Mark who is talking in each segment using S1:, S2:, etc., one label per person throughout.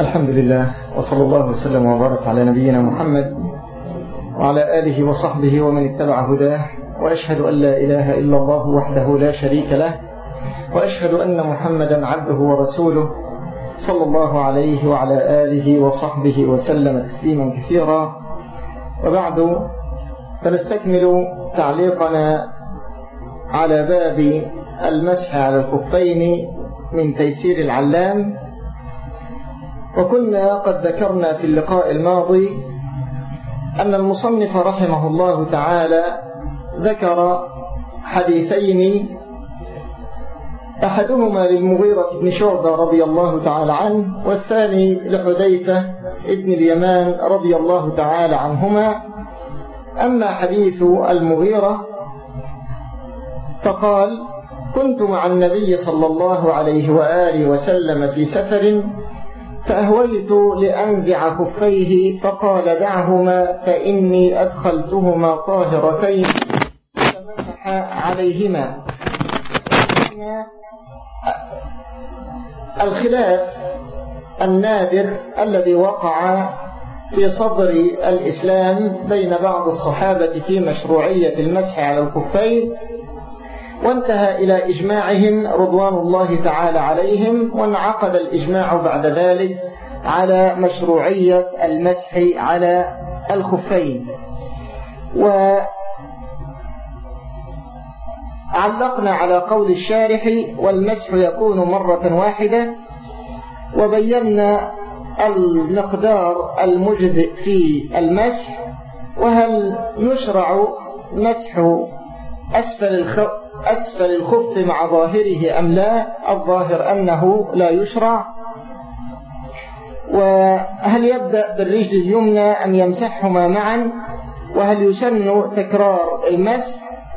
S1: الحمد لله وصلى الله وسلم وبارك على نبينا محمد وعلى آله وصحبه ومن اتبع هداه وأشهد أن لا إله إلا الله وحده لا شريك له وأشهد أن محمدا عبده ورسوله صلى الله عليه وعلى آله وصحبه وسلم تسليما كثيرا. وبعد فنستكمل تعليقنا على باب المسح على الخفين من تيسير العلام. وكنا قد ذكرنا في اللقاء الماضي أن المصنف رحمه الله تعالى ذكر حديثين أحدهما للمغيرة بن شعبة رضي الله تعالى عنه والثاني لحذيفة ابن اليمان رضي الله تعالى عنهما. أما حديث المغيرة فقال كنت مع النبي صلى الله عليه وآله وسلم في سفر فأهويت لأنزع خفيه فقال دعهما فإني أدخلتهما طاهرتين فمسح عليهما. الخلاف النادر الذي وقع في صدر الإسلام بين بعض الصحابة في مشروعية المسح على الخفين وانتهى إلى إجماعهم رضوان الله تعالى عليهم وانعقد الإجماع بعد ذلك على مشروعية المسح على الخفين. وعلقنا على قول الشارح والمسح يكون مرة واحدة وبينا المقدار المجزئ في المسح وهل يشرع مسح أسفل أسفل الخف مع ظاهره أم لا؟ الظاهر أنه لا يشرع. وهل يبدأ بالرجل اليمنى أم يمسحهما معا؟ وهل يسن تكرار المسح؟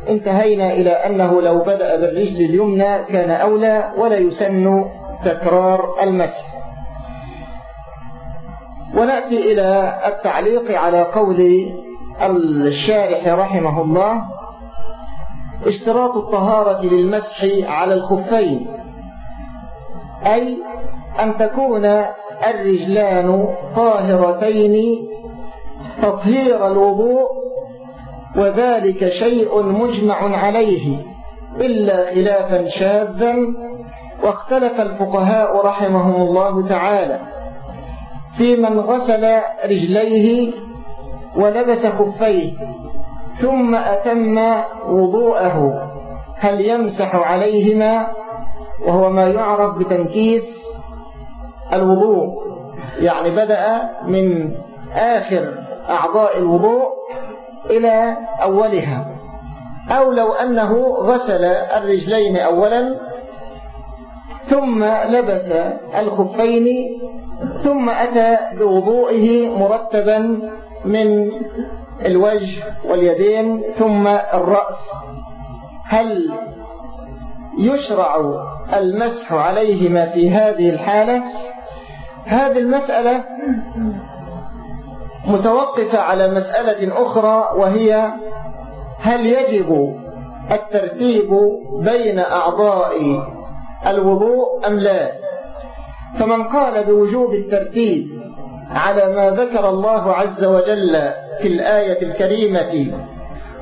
S1: انتهينا إلى أنه لو بدأ بالرجل اليمنى كان أولى ولا يسن تكرار المسح. ونأتي إلى التعليق على قول الشارح رحمه الله. اشتراط الطهارة للمسح على الخفين أي أن تكون الرجلان طاهرتين تطهير الوضوء وذلك شيء مجمع عليه إلا خلافا شاذا واختلف الفقهاء رحمهم الله تعالى. في من غسل رجليه ولبس خفيه ثم أتم وضوءه. هل يمسح عليهما؟ وهو ما يعرف بتنكيس الوضوء. يعني بدأ من آخر أعضاء الوضوء إلى أولها. أو لو أنه غسل الرجلين أولا ثم لبس الخفين ثم أتى بوضوئه مرتبا من الوجه واليدين ثم الرأس. هل يشرع المسح عليهما في هذه الحالة؟ هذه المسألة متوقفة على مسألة أخرى وهي هل يجب الترتيب بين أعضاء الوضوء أم لا؟ فمن قال بوجوب الترتيب على ما ذكر الله عز وجل في الآية الكريمة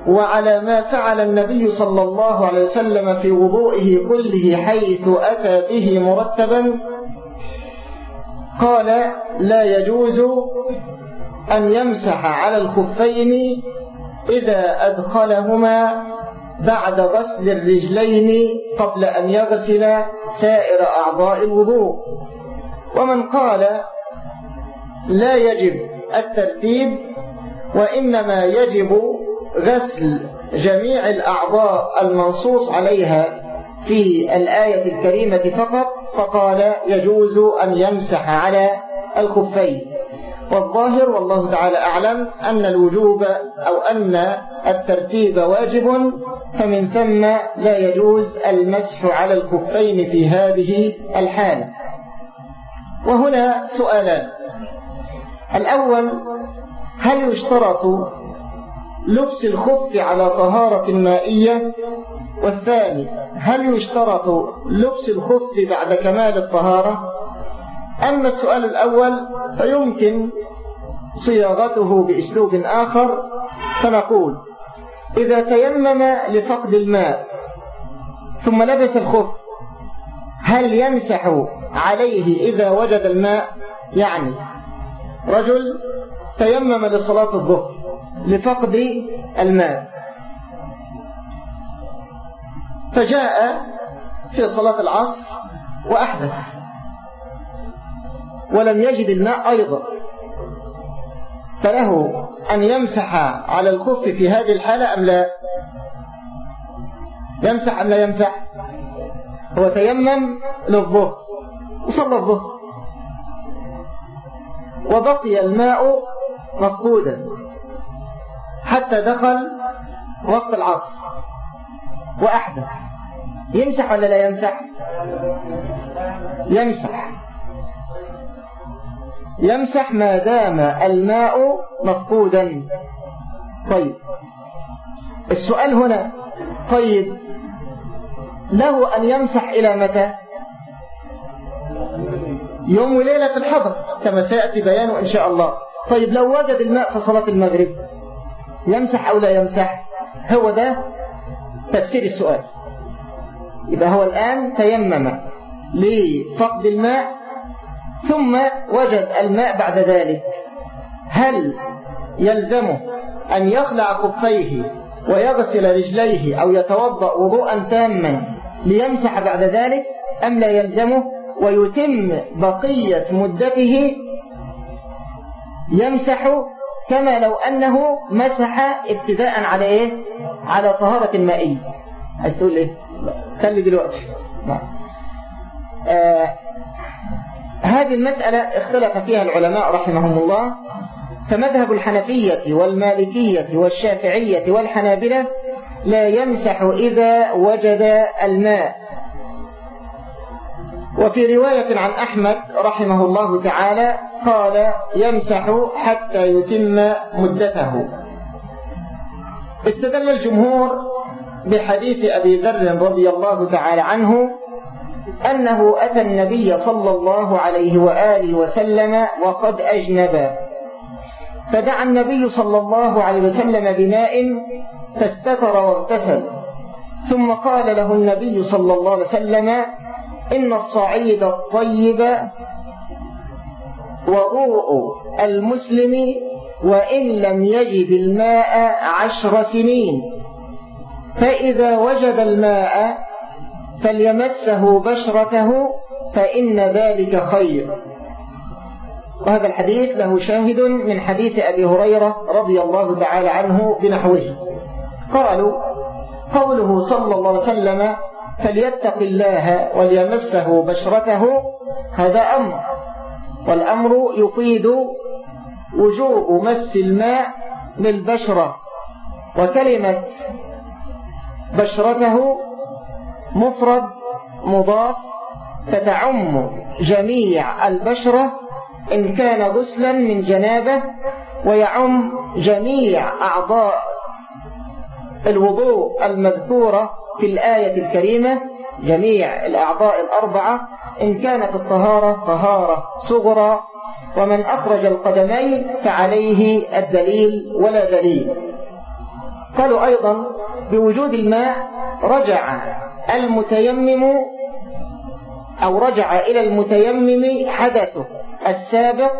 S1: وعلى ما فعل النبي صلى الله عليه وسلم في وضوئه كله حيث أتى به مرتبا قال لا يجوز أن يمسح على الخفين إذا أدخلهما بعد غسل الرجلين قبل أن يغسل سائر أعضاء الوضوء ومن قال لا يجب الترتيب وإنما يجب غسل جميع الأعضاء المنصوص عليها في الآية الكريمة فقط فقال يجوز أن يمسح على الخفين. والظاهر والله تعالى أعلم أن الوجوب أو أن الترتيب واجب فمن ثم لا يجوز المسح على الخفين في هذه الحالة وهنا سؤالان. الأول هل يشترط لبس الخف على طهارة مائية؟ والثاني هل يشترط لبس الخف بعد كمال الطهارة؟ أما السؤال الأول فيمكن صياغته بأسلوب آخر فنقول إذا تيمم لفقد الماء ثم لبس الخف هل يمسح عليه إذا وجد الماء؟ يعني رجل تيمم لصلاة الظهر لفقد الماء. فجاء في صلاة العصر وأحدث ولم يجد الماء أيضا. فله أن يمسح على الخف في هذه الحالة أم لا؟ يمسح أم لا يمسح؟ هو تيمم للظهر وصلى الظهر. وبقي الماء مفقودا حتى دخل وقت العصر. وأحدث. يمسح ولا لا يمسح؟ يمسح. يمسح ما دام الماء مفقودا. طيب. السؤال هنا. طيب. له أن يمسح إلى متى؟ يوم وليلة الحضر كما سيأتي بيانه إن شاء الله. طيب لو وجد الماء في صلاة المغرب يمسح أو لا يمسح؟ هو ده تفسير السؤال. يبقى هو الآن تيمم لفقد الماء ثم وجد الماء بعد ذلك. هل يلزمه أن يخلع كفيه ويغسل رجليه أو يتوضأ وضوءا تاما ليمسح بعد ذلك أم لا يلزمه؟ ويتم بقية مدته يمسح كما لو أنه مسح ابتداء على إيه؟ على طهارة مائية عايز تقول إيه؟ خلي دلوقتي. آه هذه المسألة اختلف فيها العلماء رحمهم الله فمذهب الحنفية والمالكية والشافعية والحنابلة لا يمسح إذا وجد الماء. وفي رواية عن أحمد رحمه الله تعالى قال يمسح حتى يتم مدته. استدل الجمهور بحديث أبي ذر رضي الله تعالى عنه أنه أتى النبي صلى الله عليه وآله وسلم وقد أجنب. فدعا النبي صلى الله عليه وسلم بماء فاستتر واغتسل. ثم قال له النبي صلى الله عليه وسلم إن الصعيد الطيب وضوء المسلم وإن لم يجد الماء عشر سنين. فإذا وجد الماء فليمسه بشرته فإن ذلك خير. وهذا الحديث له شاهد من حديث أبي هريرة رضي الله تعالى عنه بنحوه. قالوا قوله صلى الله عليه وسلم فليتق الله وليمسه بشرته هذا أمر. والأمر يفيد وجوب مس الماء للبشرة. وكلمة بشرته مفرد مضاف فتعم جميع البشرة إن كان غسلا من جنابه ويعم جميع أعضاء الوضوء المذكورة. في الآية الكريمة جميع الأعضاء الأربعة إن كانت الطهارة طهارة صغرى ومن أخرج القدمين فعليه الدليل ولا دليل. قالوا أيضا بوجود الماء رجع المتيمم أو رجع إلى المتيمم حدثه السابق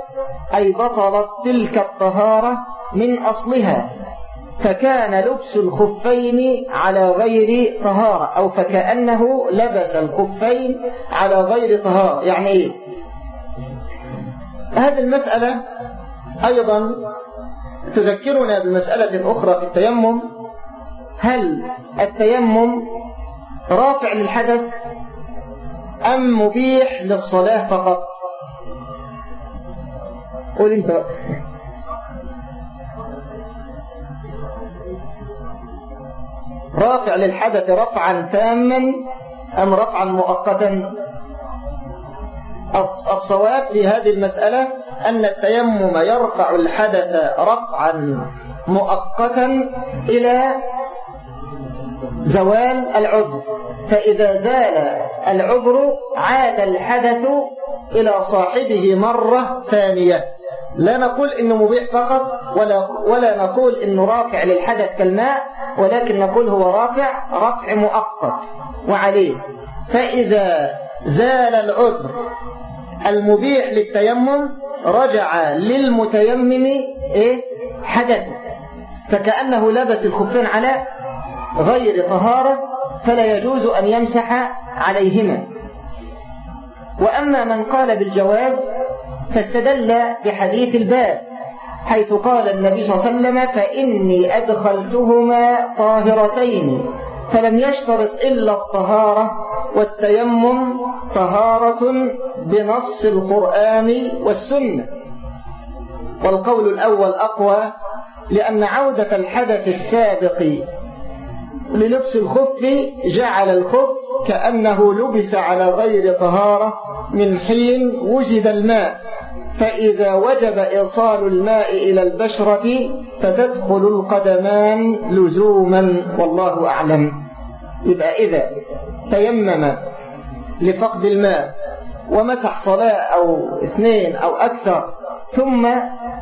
S1: أي بطلت تلك الطهارة من أصلها. فكان لبس الخفين على غير طهارة أو فكأنه لبس الخفين على غير طهارة. يعني إيه؟ هذه المسألة أيضا تذكرنا بمسألة أخرى في التيمم. هل التيمم رافع للحدث أم مبيح للصلاة فقط؟ قول انت. رافع للحدث رفعا تاما أم رفعا مؤقتا؟ الصواب في هذه المسألة أن التيمم يرفع الحدث رفعا مؤقتا إلى زوال العذر فإذا زال العذر عاد الحدث إلى صاحبه مرة ثانية. لا نقول إنه مبيح فقط ولا, ولا نقول إنه رافع للحدث كالماء ولكن نقول هو رافع رفع مؤقت وعليه. فإذا زال العذر المبيح للتيمم رجع للمتيمم إيه؟ حدثه. فكأنه لبس الخفين على غير طهارة فلا يجوز أن يمسح عليهما. وأما من قال بالجواز فاستدل بحديث الباب حيث قال النبي صلى الله عليه وسلم فإني أدخلتهما طاهرتين فلم يشترط إلا الطهارة والتيمم طهارة بنص القرآن والسنة. والقول الأول أقوى لأن عودة الحدث السابق للبس الخف جعل الخف كأنه لبس على غير طهارة من حين وجد الماء. فإذا وجب إيصال الماء إلى البشرة فتدخل القدمان لزوما والله أعلم. يبقى إذا تيمم لفقد الماء ومسح صلاة أو اثنين أو أكثر ثم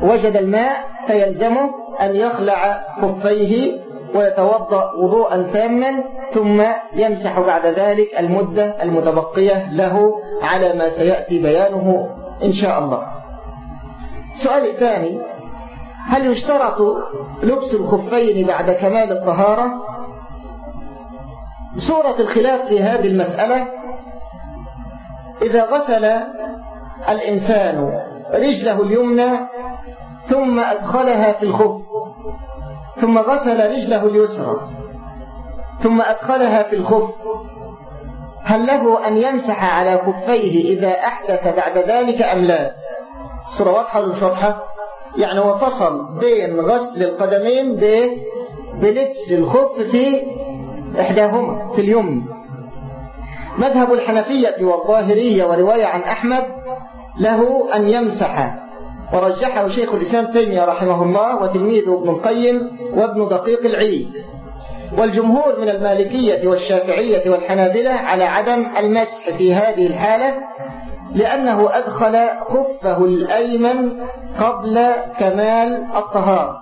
S1: وجد الماء فيلزمه أن يخلع خفيه ويتوضأ وضوءا تاما ثم يمسح بعد ذلك المدة المتبقية له على ما سيأتي بيانه إن شاء الله. السؤال الثاني هل يشترط لبس الخفين بعد كمال الطهارة؟ صورة الخلاف في هذه المسألة. إذا غسل الإنسان رجله اليمنى ثم أدخلها في الخف ثم غسل رجله اليسرى ثم أدخلها في الخف هل له أن يمسح على خفيه إذا أحدث بعد ذلك أم لا؟ الصورة واضحة ولا مش واضحة؟ يعني هو فصل بين غسل القدمين بلبس الخف في إحداهما في اليمن. مذهب الحنفية والظاهرية ورواية عن أحمد له أن يمسح. ورجحه شيخ الإسلام تيمية رحمه الله وتلميذه ابن القيم وابن دقيق العيد. والجمهور من المالكية والشافعية والحنابلة على عدم المسح في هذه الحالة لأنه أدخل خفه الأيمن قبل كمال الطهارة.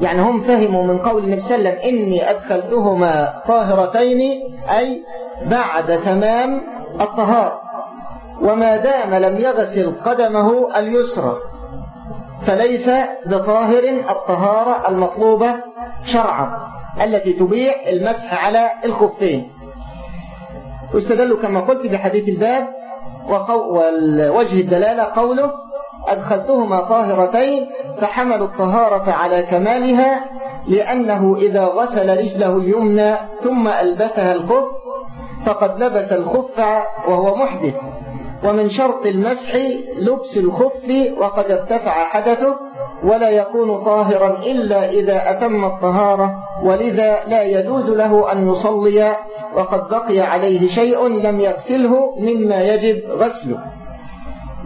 S1: يعني هم فهموا من قول النبي صلى الله عليه وسلم إني أدخلتهما طاهرتين أي بعد تمام الطهارة. وما دام لم يغسل قدمه اليسرى فليس بطاهر الطهارة المطلوبة شرعا التي تبيع المسح على الخفين. واستدلوا كما قلت بحديث الباب ووجه الدلالة قوله أدخلتهما طاهرتين فحملوا الطهارة على كمالها لأنه إذا غسل رجله اليمنى ثم ألبسها الخف فقد لبس الخف وهو محدث. ومن شرط المسح لبس الخف وقد ارتفع حدثه ولا يكون طاهرا إلا إذا أتم الطهارة ولذا لا يجوز له أن يصلي وقد بقي عليه شيء لم يغسله مما يجب غسله.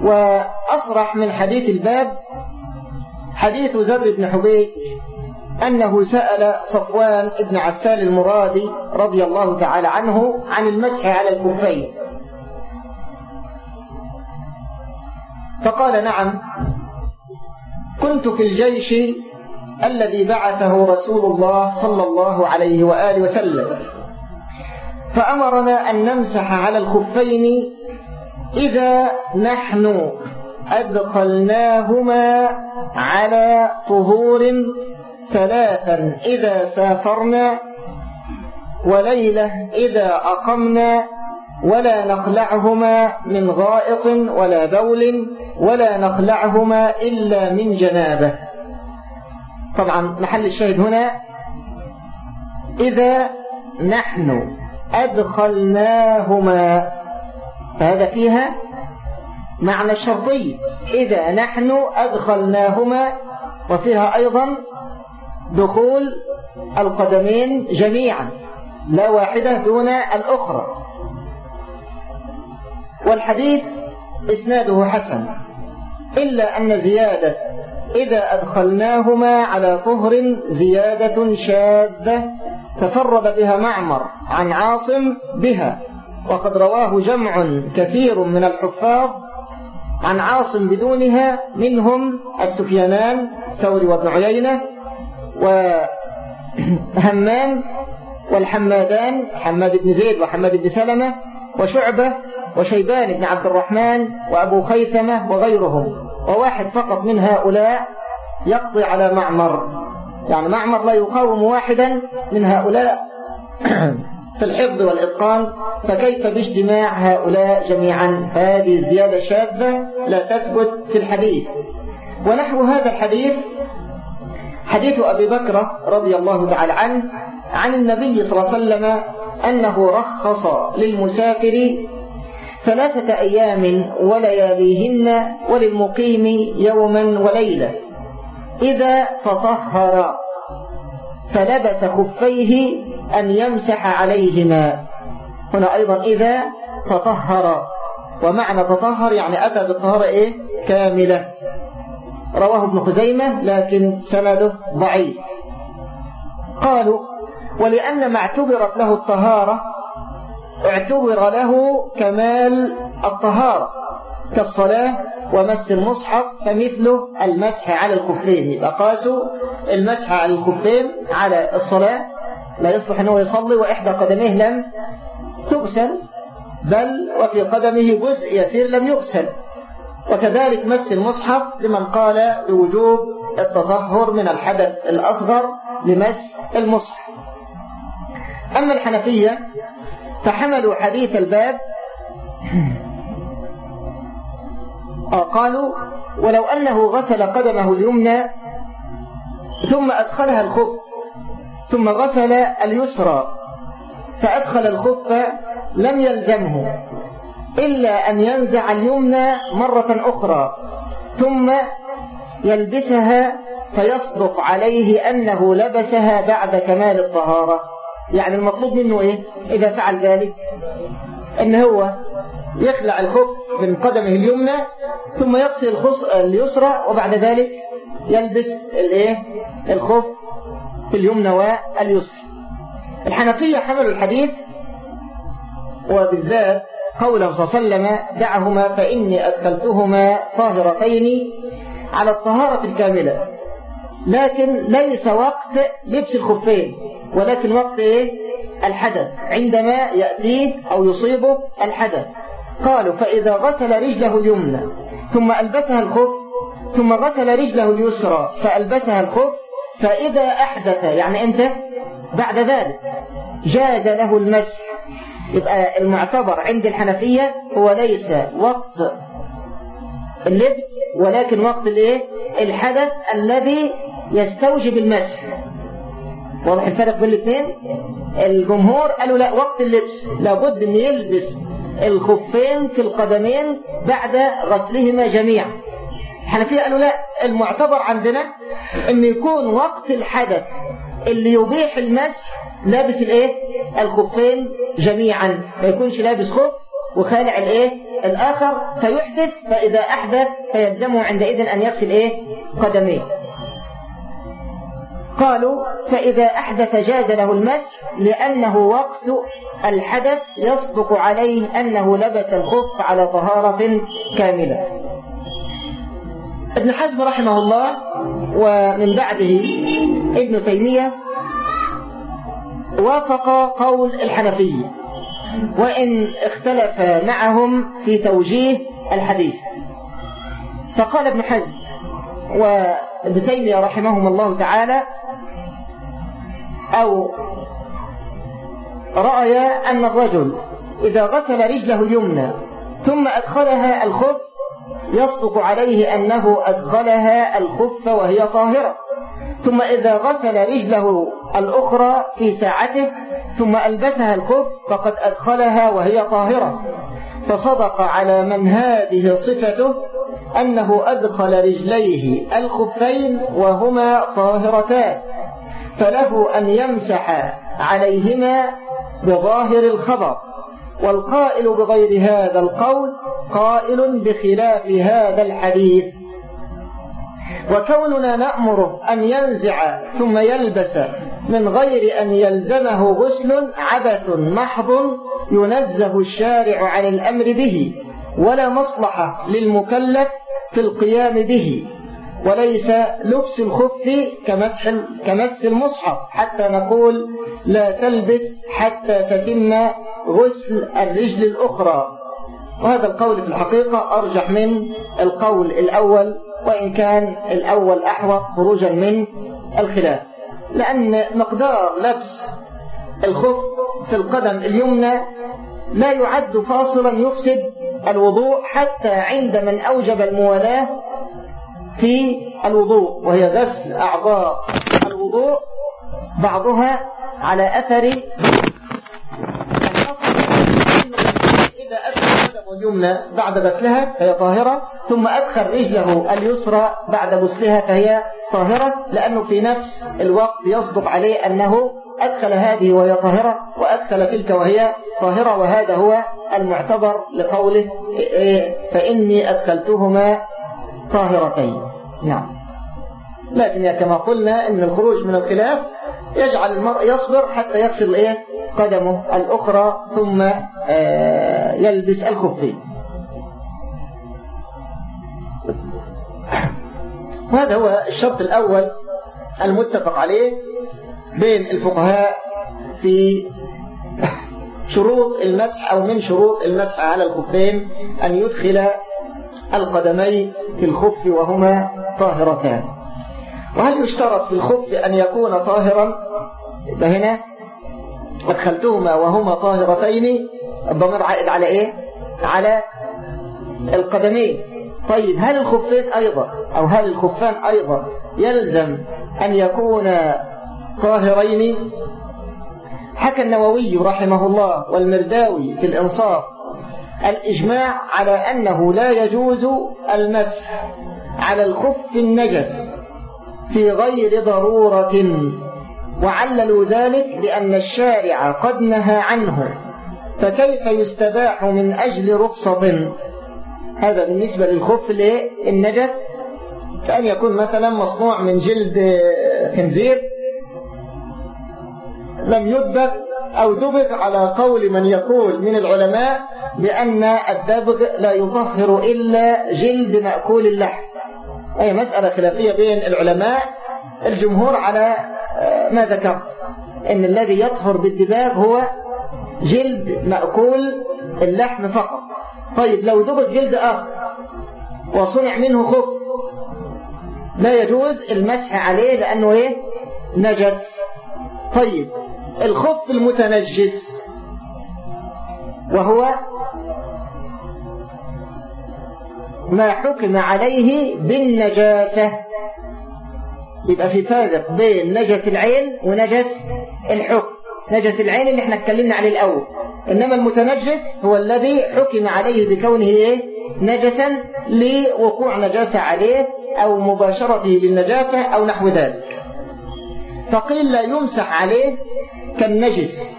S1: وأصرح من حديث الباب حديث زر بن حبيب أنه سأل صفوان بن عسال المرادي رضي الله تعالى عنه عن المسح على الكفين. فقال نعم كنت في الجيش الذي بعثه رسول الله صلى الله عليه وآله وسلم. فأمرنا أن نمسح على الخفين إذا نحن أدخلناهما على طهور ثلاثا إذا سافرنا وليلة إذا أقمنا ولا نخلعهما من غائط ولا بول ولا نخلعهما إلا من جنابه. طبعا محل الشاهد هنا إذا نحن أدخلناهما فهذا فيها معنى الشرطي إذا نحن أدخلناهما وفيها أيضا دخول القدمين جميعا لا واحدة دون الأخرى. والحديث إسناده حسن إلا أن زيادة إذا أدخلناهما على طهر زيادة شاذة تفرد بها معمر عن عاصم بها وقد رواه جمع كثير من الحفاظ عن عاصم بدونها منهم السفيانان ثوري وابن عيينة وهمام والحمادان حماد بن زيد وحماد بن سلمة وشعبة وشيبان بن عبد الرحمن وأبو خيثمة وغيرهم وواحد فقط من هؤلاء يقضي على معمر. يعني معمر لا يقاوم واحدا من هؤلاء في الحفظ والإتقان فكيف باجتماع هؤلاء جميعا؟ هذه الزيادة شاذة لا تثبت في الحديث. ونحو هذا الحديث حديث أبي بكر رضي الله تعالى عنه عن النبي صلى الله عليه وسلم أنه رخص للمسافر ثلاثة أيام ولياليهن وللمقيم يوما وليلة. إذا تطهر فلبس خفيه أن يمسح عليهما. هنا أيضا إذا تطهر ومعنى تطهر يعني أتى بالطهارة إيه؟ كاملة. رواه ابن خزيمة لكن سنده ضعيف. قالوا ولأن ما اعتبرت له الطهارة اعتبر له كمال الطهارة كالصلاة ومس المصحف فمثله المسح على الكفين. يبقى قاسوا المسح على الكفين على الصلاة. لا يصلح أنه يصلي وإحدى قدميه لم تغسل بل وفي قدمه جزء يسير لم يغسل. وكذلك مس المصحف لمن قال بوجوب التطهر من الحدث الأصغر لمس المصحف. أما الحنفية فحملوا حديث الباب آه، قالوا ولو أنه غسل قدمه اليمنى ثم أدخلها الخف ثم غسل اليسرى فأدخل الخف لم يلزمه إلا أن ينزع اليمنى مرة أخرى ثم يلبسها فيصدق عليه أنه لبسها بعد كمال الطهارة يعني المطلوب منه إيه؟ إذا فعل ذلك. أن هو يخلع الخف من قدمه اليمنى ثم الخص اليسرى وبعد ذلك يلبس الإيه؟ الخف في اليمنى واليسرى. الحنفية حملوا الحديث وبالذات قوله صلى الله عليه وسلم دعهما فإني أدخلتهما طاهرتين على الطهارة الكاملة. لكن ليس وقت لبس الخفين ولكن وقت إيه؟ الحدث. عندما يأتيه أو يصيبه الحدث. قالوا فإذا غسل رجله اليمنى ثم ألبسها الخف ثم غسل رجله اليسرى فألبسها الخف فإذا أحدث يعني أنت بعد ذلك جاز له المسح. يبقى المعتبر عند الحنفية هو ليس وقت اللبس ولكن وقت الإيه؟ الحدث الذي يستوجب المسح. واضح الفرق بين الاثنين؟ الجمهور قالوا لا وقت اللبس. لابد إن يلبس الخفين في القدمين بعد غسلهما جميعا. الحنفية قالوا لا المعتبر عندنا إن يكون وقت الحدث اللي يبيح المسح لابس الإيه؟ الخفين جميعا. ما يكونش لابس خف وخالع الإيه؟ الآخر فيحدث فإذا أحدث فيلزمه عندئذ أن يغسل إيه؟ قدميه. قالوا فإذا أحدث جاز له المسح لأنه وقت الحدث يصدق عليه أنه لبس الخف على طهارة كاملة. ابن حزم رحمه الله ومن بعده ابن تيمية وافق قول الحنفية وإن اختلف معهم في توجيه الحديث. فقال ابن حزم وابن تيمية رحمهم الله تعالى أو رأي أن الرجل إذا غسل رجله اليمنى ثم أدخلها الخف يصدق عليه أنه أدخلها الخف وهي طاهرة. ثم إذا غسل رجله الأخرى في ساعته ثم ألبسها الخف فقد أدخلها وهي طاهرة. فصدق على من هذه صفته أنه أدخل رجليه الخفين وهما طاهرتان. فله أن يمسح عليهما بظاهر الخبر والقائل بغير هذا القول قائل بخلاف هذا الحديث. وكوننا نأمره أن ينزع ثم يلبس من غير أن يلزمه غسل عبث محض ينزه الشارع عن الأمر به ولا مصلحة للمكلف في القيام به. وليس لبس الخف كمسح كمس المصحف حتى نقول لا تلبس حتى تتم غسل الرجل الأخرى. وهذا القول في الحقيقة أرجح من القول الأول وإن كان الأول أحوط خروجا من الخلاف. لأن مقدار لبس الخف في القدم اليمنى لا يعد فاصلا يفسد الوضوء حتى عند من أوجب الموالاة في الوضوء وهي غسل أعضاء الوضوء بعضها على أثر إذا أدخل قدمه اليمنى بعد غسلها فهي طاهرة ثم أدخل رجله اليسرى بعد غسلها فهي طاهرة لأنه في نفس الوقت يصدق عليه أنه أدخل هذه وهي طاهرة وأدخل تلك وهي طاهرة وهذا هو المعتبر لقوله فإني أدخلتهما طاهرتين. نعم. لكن كما قلنا أن الخروج من الخلاف يجعل المرء يصبر حتى يغسل إيه؟ قدمه الأخرى ثم آه، يلبس الخفين وهذا هو الشرط الأول المتفق عليه بين الفقهاء في شروط المسح أو من شروط المسح على الخفين أن يدخل القدمين في الخف وهما طاهرتان. وهل يشترط في الخف أن يكون طاهرا؟ فهنا أدخلتهما وهما طاهرتين. الضمير عائد على إيه؟ على القدمين. طيب هل الخفين أيضا أو هل الخفان أيضا يلزم أن يكون طاهرين؟ حكى النووي رحمه الله والمرداوي في الإنصاف الإجماع على أنه لا يجوز المسح على الخف النجس في غير ضرورة. وعللوا ذلك لأن الشارع قد نهى عنه. فكيف يستباح من أجل رخصة؟ هذا بالنسبة للخف النجس. كأن يكون مثلا مصنوع من جلد خنزير لم يدبغ أو دبغ على قول من يقول من العلماء بأن الدبغ لا يطهر إلا جلد مأكول اللحم. أي مسألة خلافية بين العلماء الجمهور على آه، ما ذكرت إن الذي يطهر بالدباغ هو جلد مأكول اللحم فقط. طيب لو دبغ جلد آخر وصنع منه خف لا يجوز المسح عليه لأنه إيه؟ نجس. طيب الخف المتنجس وهو ما حكم عليه بالنجاسة. يبقى في فارق بين نجس العين ونجس الحكم. نجس العين اللي إحنا اتكلمنا عليه الأول. إنما المتنجس هو الذي حكم عليه بكونه إيه؟ نجسا لوقوع نجاسة عليه أو مباشرته بالنجاسة أو نحو ذلك. فقيل لا يمسح عليه كالنجس.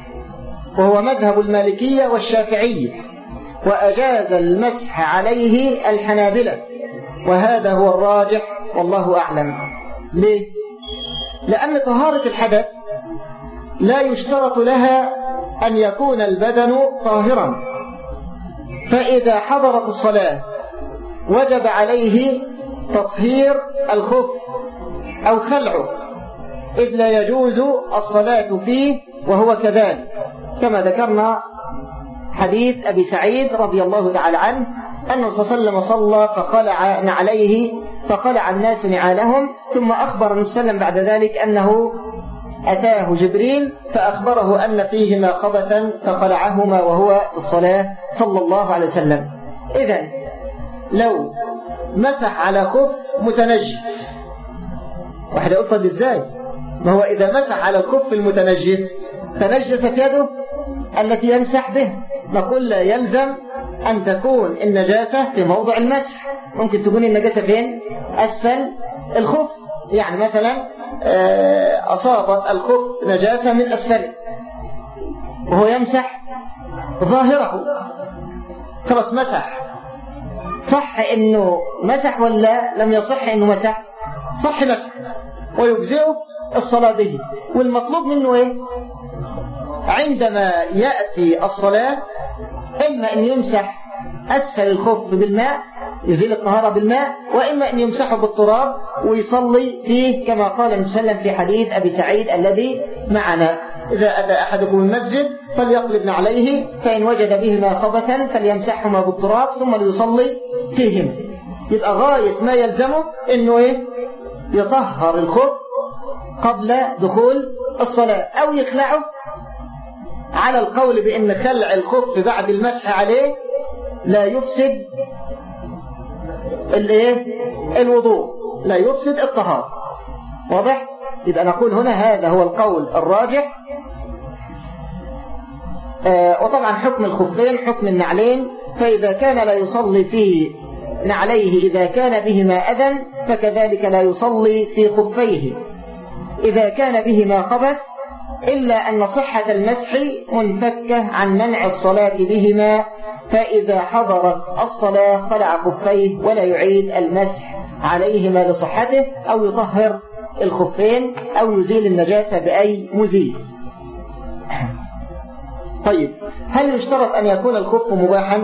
S1: وهو مذهب المالكية والشافعية وأجاز المسح عليه الحنابلة وهذا هو الراجح والله أعلم ليه؟ لأن طهارة الحدث لا يشترط لها أن يكون البدن طاهرا فإذا حضرت الصلاة وجب عليه تطهير الخف أو خلعه إذ لا يجوز الصلاة فيه وهو كذلك كما ذكرنا حديث أبي سعيد رضي الله تعالى عنه أنه صلى الله عليه وسلم صلى فخلع نعليه فخلع الناس نعالهم ثم أخبر النبي صلى الله عليه وسلم بعد ذلك أنه أتاه جبريل فأخبره أن فيهما خبثا فخلعهما وهو الصلاة صلى الله عليه وسلم. إذا لو مسح على خف متنجس. واحد يقول طب إزاي؟ ما هو إذا مسح على الخف المتنجس تنجست يده؟ التي يمسح به. نقول لا يلزم أن تكون النجاسة في موضع المسح. ممكن تكون النجاسة فين؟ أسفل الخف. يعني مثلا آه، أصابت الخف نجاسة من أسفله وهو يمسح ظاهره. خلاص مسح. صح إنه مسح ولا لم يصح إنه مسح؟ صح مسح. ويجزئه الصلاة به. والمطلوب منه إيه؟ عندما يأتي الصلاة إما أن يمسح أسفل الخف بالماء يزيل الطهارة بالماء وإما أن يمسحه بالتراب ويصلي فيه كما قال النبي صلى الله عليه وسلم في حديث أبي سعيد الذي معنا إذا أتى أحدكم المسجد فليقلب عليه فإن وجد بهما خبثا فليمسحهما بالتراب ثم ليصلي فيهما. يبقى غاية ما يلزمه أنه إيه؟ يطهر الخف قبل دخول الصلاة أو يخلعه على القول بأن خلع الخف بعد المسح عليه لا يفسد الإيه؟ الوضوء لا يفسد الطهارة. واضح؟ يبقى نقول هنا هذا هو القول الراجح. آه وطبعا حكم الخفين حكم النعلين فإذا كان لا يصلي في نعليه إذا كان بهما أذى فكذلك لا يصلي في خفيه. إذا كان بهما خبث إلا أن صحة المسح منفكة عن منع الصلاة بهما فإذا حضرت الصلاة خلع خفيه ولا يعيد المسح عليهما لصحته أو يطهر الخفين أو يزيل النجاسة بأي مزيل. طيب هل يشترط أن يكون الخف مباحا؟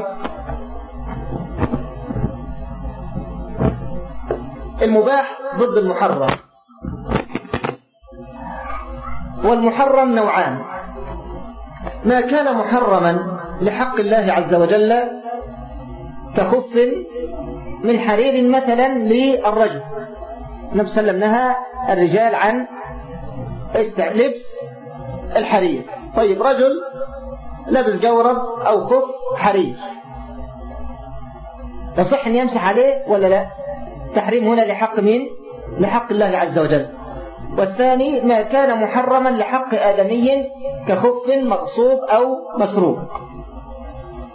S1: المباح ضد المحرم. والمحرم نوعان. ما كان محرما لحق الله عز وجل كخف من حرير مثلا للرجل. النبي صلى الله عليه وسلم نهى الرجال عن لبس الحرير. طيب رجل لبس جورب أو خف حرير. يصح أن يمسح عليه ولا لا؟ تحريم هنا لحق مين؟ لحق الله عز وجل. والثاني ما كان محرما لحق آدمي كخف مغصوب أو مسروق.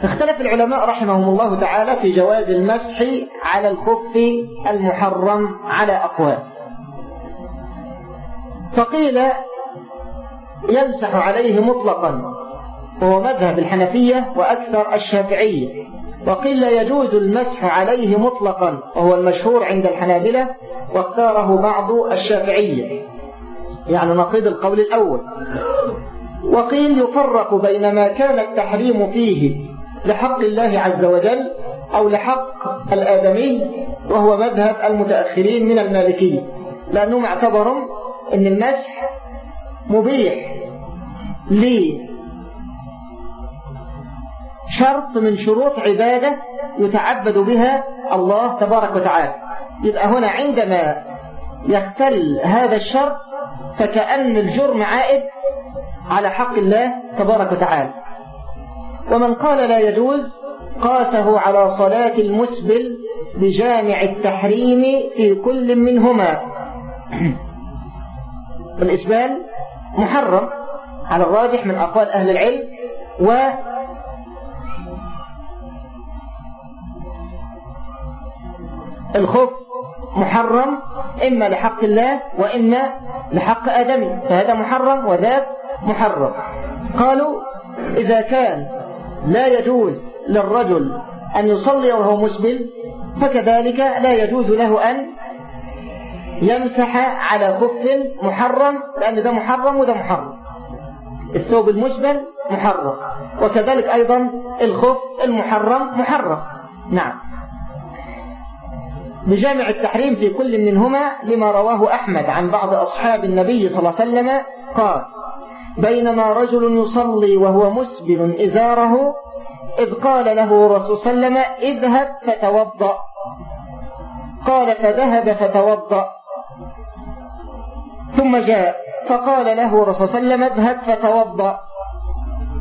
S1: اختلف العلماء رحمهم الله تعالى في جواز المسح على الخف المحرم على أقوال. فقيل يمسح عليه مطلقا وهو مذهب الحنفية وأكثر الشافعية. وقيل يجوز المسح عليه مطلقا وهو المشهور عند الحنابلة واختاره بعض الشافعية. يعني نقيض القول الأول. وقيل يفرق بين ما كان التحريم فيه لحق الله عز وجل أو لحق الآدمي وهو مذهب المتأخرين من المالكية. لأنهم اعتبروا أن المسح مبيح شرط من شروط عبادة يتعبد بها الله تبارك وتعالى. يبقى هنا عندما يختل هذا الشرط فكأن الجرم عائد على حق الله تبارك وتعالى. ومن قال لا يجوز قاسه على صلاة المسبل بجامع التحريم في كل منهما. الإسبال محرم على الراجح من أقوال أهل العلم و الخوف محرم إما لحق الله وإما لحق آدمي فهذا محرم وذاك محرم. قالوا إذا كان لا يجوز للرجل أن يصلي وهو مسبل فكذلك لا يجوز له أن يمسح على خف محرم لأن ده محرم وده محرم. الثوب المسبل محرم وكذلك أيضا الخف المحرم محرم. نعم. بجامع التحريم في كل منهما لما رواه أحمد عن بعض أصحاب النبي صلى الله عليه وسلم قال بينما رجل يصلي وهو مسبل إزاره إذ قال له رسول صلى الله عليه وسلم اذهب فتوضأ. قال فذهب فتوضأ. ثم جاء فقال له رسول صلى الله عليه وسلم اذهب فتوضأ.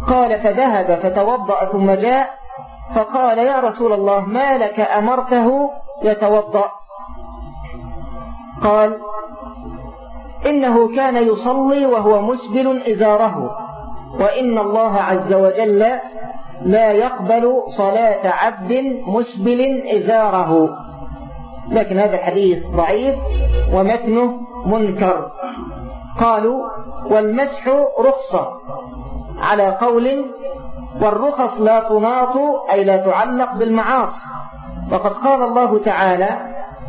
S1: قال فذهب فتوضأ. ثم جاء فقال يا رسول الله ما لك أمرته يتوضأ. قال إنه كان يصلي وهو مسبل إزاره وإن الله عز وجل لا يقبل صلاة عبد مسبل إزاره. لكن هذا الحديث ضعيف ومتنه منكر. قالوا والمسح رخصة على قول والرخص لا تناط أي لا تعلق بالمعاصي. وقد قال الله تعالى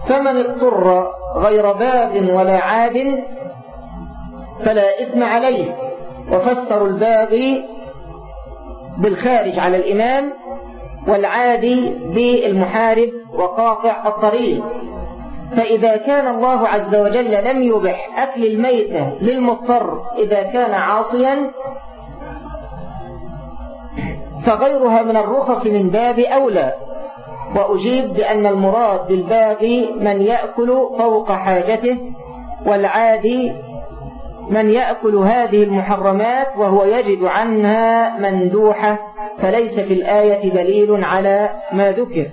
S1: فمن اضطر غير باب ولا عاد فلا إثم عليه. وفسروا الباب بالخارج على الإمام والعادي بالمحارب وقاطع الطريق. فإذا كان الله عز وجل لم يبح أكل الميتة للمضطر إذا كان عاصيا فغيرها من الرخص من باب أولى. وأجيب بأن المراد بالباغي من يأكل فوق حاجته والعادي من يأكل هذه المحرمات وهو يجد عنها مندوحة فليس في الآية دليل على ما ذكر.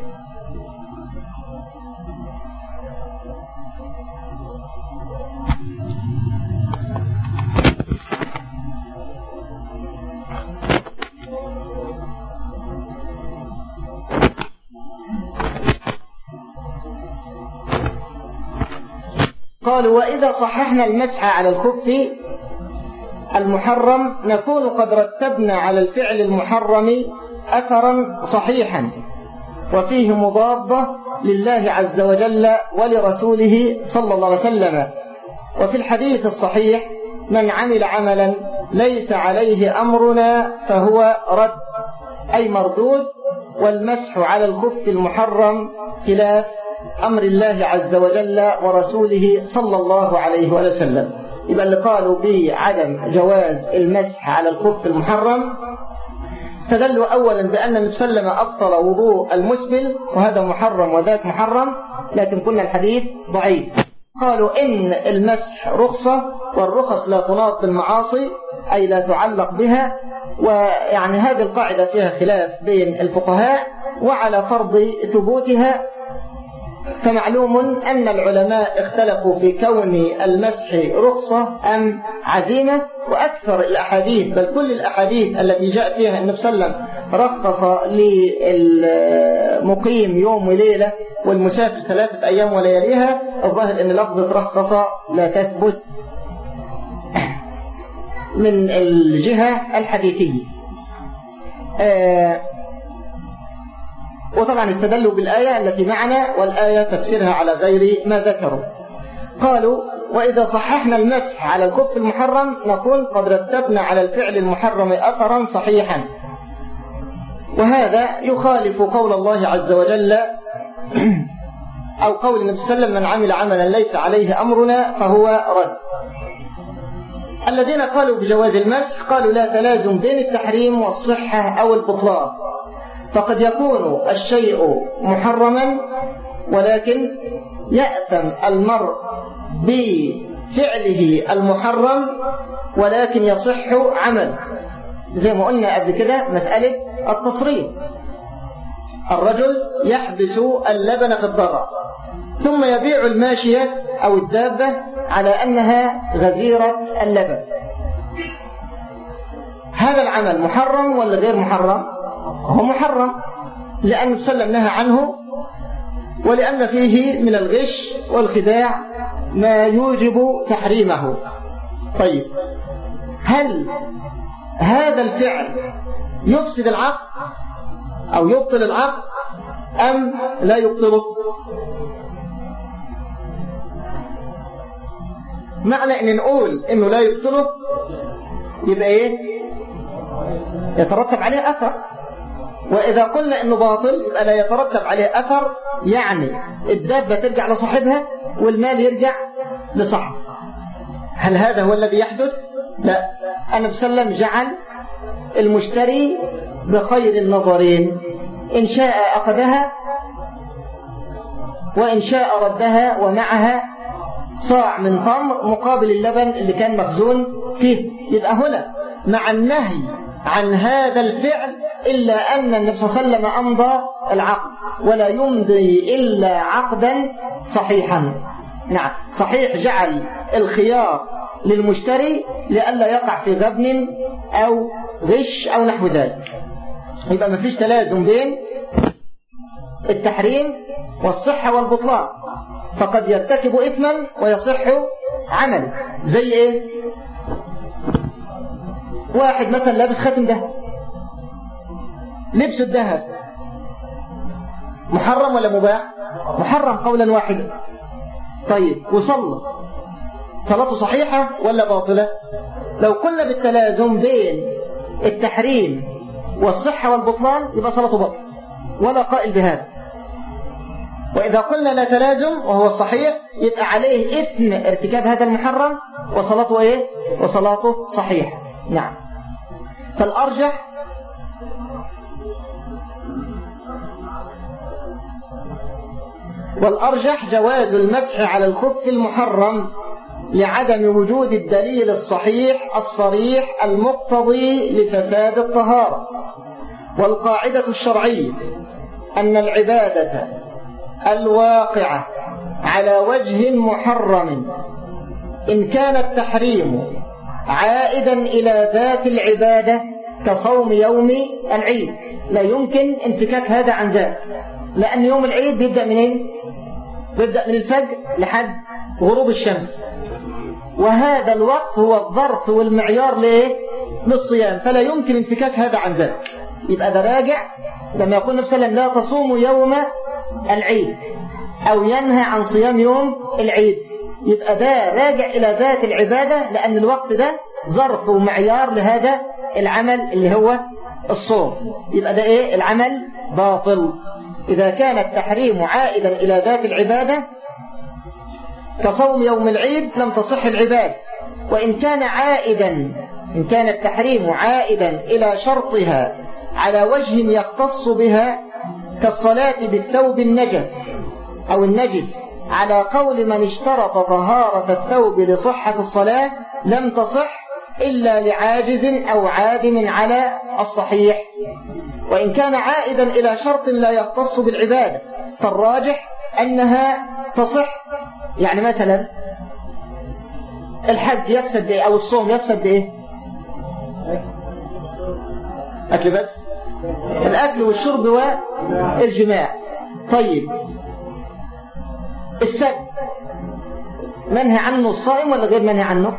S1: قالوا وإذا صححنا المسح على الخف المحرم نكون قد رتبنا على الفعل المحرم أثرا صحيحا وفيه مضادة لله عز وجل ولرسوله صلى الله عليه وسلم. وفي الحديث الصحيح من عمل عملا ليس عليه أمرنا فهو رد أي مردود والمسح على الخف المحرم خلاف أمر الله عز وجل ورسوله صلى الله عليه وسلم. يبقى اللي قالوا بعدم جواز المسح على الخف المحرم استدلوا أولا بأن وسلم أبطل وضوء المسبل وهذا محرم وذاك محرم لكن كنا الحديث ضعيف. قالوا إن المسح رخصة والرخص لا تناط بالمعاصي أي لا تعلق بها ويعني هذه القاعدة فيها خلاف بين الفقهاء وعلى فرض ثبوتها فمعلوم أن العلماء اختلفوا في كون المسح رخصة أم عزيمة وأكثر الأحاديث بل كل الأحاديث التي جاء فيها النبي صلى الله عليه وسلم رخص للمقيم يوم وليلة والمسافر ثلاثة أيام ولياليها الظاهر أن لفظة رخص لا تثبت من الجهة الحديثية. آه وطبعا استدلوا بالآية التي معنا والآية تفسيرها على غير ما ذكروا. قالوا وإذا صححنا المسح على الكف المحرم نكون قد رتبنا على الفعل المحرم أثرا صحيحا. وهذا يخالف قول الله عز وجل أو قول النبي صلى الله عليه وسلم من عمل عملا ليس عليه أمرنا فهو رد. الذين قالوا بجواز المسح قالوا لا تلازم بين التحريم والصحة أو البطلان. فقد يكون الشيء محرما ولكن يأثم المرء بفعله المحرم ولكن يصح عمل. زي ما قلنا قبل كده مسألة التصريف. الرجل يحبس اللبن في الضرع ثم يبيع الماشية أو الدابة على أنها غزيرة اللبن. هذا العمل محرم ولا غير محرم؟ هو محرم لأن وسلم نهى عنه ولأن فيه من الغش والخداع ما يوجب تحريمه. طيب هل هذا الفعل يفسد العقل أو يبطل العقل أم لا يبطله؟ معنى أن نقول إنه لا يبطله يبقى إيه؟ يترتب عليه أثر. وإذا قلنا أنه باطل يبقى لا يترتب عليه أثر يعني الدابة ترجع لصاحبها والمال يرجع لصاحبه. هل هذا هو الذي يحدث؟ لا. النبي صلى الله عليه وسلم جعل المشتري بخير النظرين. إن شاء أخذها وإن شاء ردها ومعها صاع من تمر مقابل اللبن اللي كان مخزون فيه. يبقى هنا مع النهي عن هذا الفعل إلا أن النبي صلى الله عليه وسلم أمضى العقد ولا يمضي إلا عقدا صحيحا. نعم صحيح جعل الخيار للمشتري لئلا يقع في غبن أو غش أو نحو ذلك. يبقى ما فيش تلازم بين التحريم والصحة والبطلان فقد يرتكب إثما ويصح عمله زي إيه؟ واحد مثلا لابس خاتم ده لبس الذهب محرم ولا مباح؟ محرم قولا واحدا. طيب وصلى صلاته صحيحة ولا باطلة؟ لو قلنا بالتلازم بين التحريم والصحة والبطلان يبقى صلاته باطلة ولا قائل بهذا. وإذا قلنا لا تلازم وهو الصحيح يبقى عليه إثم ارتكاب هذا المحرم وصلاته إيه؟ وصلاته صحيح نعم. فالأرجح والأرجح جواز المسح على الخف المحرم لعدم وجود الدليل الصحيح الصريح المقتضي لفساد الطهارة. والقاعدة الشرعية أن العبادة الواقعة على وجه محرم إن كان التحريم عائدا إلى ذات العبادة كصوم يوم العيد. لا يمكن انفكاك هذا عن ذات لأن يوم العيد بيبدأ منين بيبدأ من الفجر لحد غروب الشمس. وهذا الوقت هو الظرف والمعيار ليه للصيام. فلا يمكن انفكاك هذا عن ذلك يبقى ده راجع لما يقول النبي صلى الله عليه وسلم لا تصوموا يوم العيد أو ينهى عن صيام يوم العيد. يبقى ده راجع إلى ذات العبادة لأن الوقت ده ظرف ومعيار لهذا العمل اللي هو الصوم. يبقى ده إيه؟ العمل باطل. إذا كان التحريم عائدا إلى ذات العبادة كصوم يوم العيد لم تصح العبادة وإن كان عائدا إن كان التحريم عائدا إلى شرطها على وجه يختص بها كالصلاة بالثوب النجس أو النجس. على قول من اشترط طهارة الثوب لصحة الصلاة لم تصح إلا لعاجز أو عادم على الصحيح. وإن كان عائدا إلى شرط لا يختص بالعبادة فالراجح أنها تصح. يعني مثلا الحج يفسد بإيه؟ أو الصوم يفسد بإيه؟ أكل بس؟ الأكل والشرب والجماع. طيب السد. منهي عنه الصائم ولا غير منهي عنه؟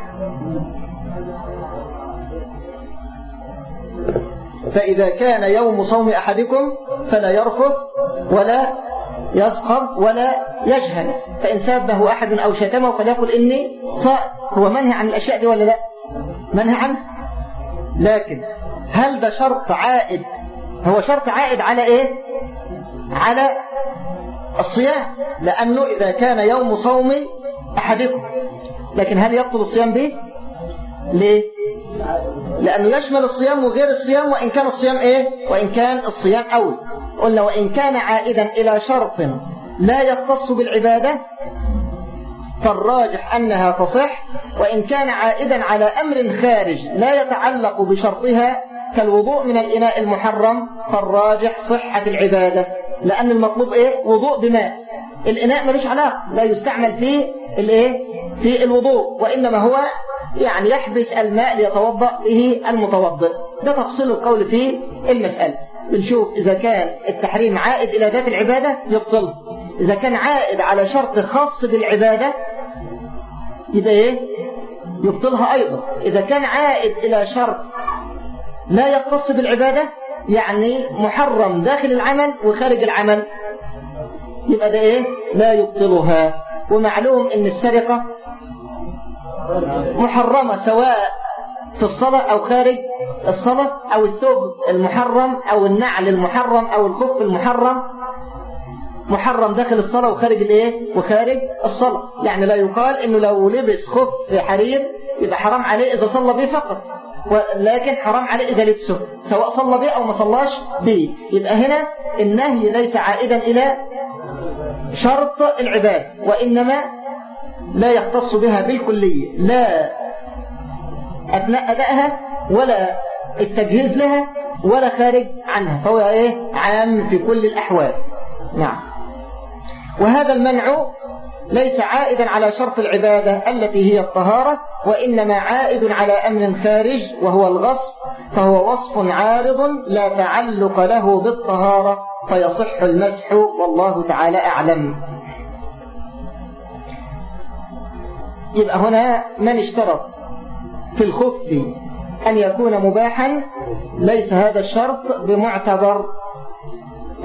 S1: فإذا كان يوم صوم أحدكم فلا يرفض ولا يسخر ولا يجهل. فإن سابه أحد أو شتمه فليقل إني صائم. هو منهي عن الأشياء دي ولا لا؟ منهي عنه. لكن هل ده شرط عائد؟ هو شرط عائد على إيه؟ على الصيام لأنه إذا كان يوم صوم أحدكم. لكن هل يبطل الصيام به؟ ليه؟ لأنه يشمل الصيام وغير الصيام وإن كان الصيام إيه؟ وإن كان الصيام أول. قلنا وإن كان عائدا إلى شرط لا يختص بالعبادة فالراجح أنها تصح. وإن كان عائدا على أمر خارج لا يتعلق بشرطها كالوضوء من الإناء المحرم فالراجح صحة العبادة. لأن المطلوب إيه؟ وضوء بماء. الإناء ملوش علاقة. لا يستعمل فيه الإيه؟ في الوضوء. وإنما هو يعني يحبس الماء ليتوضأ به المتوضئ. ده تفصيل القول في المسألة. بنشوف إذا كان التحريم عائد إلى ذات العبادة يبطل. إذا كان عائد على شرط خاص بالعبادة يبقى إيه؟ يبطلها أيضا. إذا كان عائد إلى شرط لا يختص بالعبادة يعني محرم داخل العمل وخارج العمل. يبقى ده إيه؟ لا يبطلها. ومعلوم إن السرقة محرمة سواء في الصلاة أو خارج الصلاة أو الثوب المحرم أو النعل المحرم أو الخف المحرم. محرم داخل الصلاة وخارج الإيه؟ وخارج الصلاة. يعني لا يقال إنه لو لبس خف حرير يبقى حرام عليه إذا صلى به فقط. لكن حرام عليه إذا لبسه سواء صلى به أو ما صلاش به. يبقى هنا النهي ليس عائدا إلى شرط العباد وإنما لا يختص بها بالكلية لا أثناء أدائها ولا التجهيز لها ولا خارج عنها فهو إيه؟ عام في كل الأحوال. نعم. وهذا المنع ليس عائدا على شرط العبادة التي هي الطهارة وإنما عائد على أمر خارج وهو الغصب فهو وصف عارض لا تعلق له بالطهارة فيصح المسح والله تعالى أعلم. يبقى هنا من اشترط في الخف أن يكون مباحا ليس هذا الشرط بمعتبر.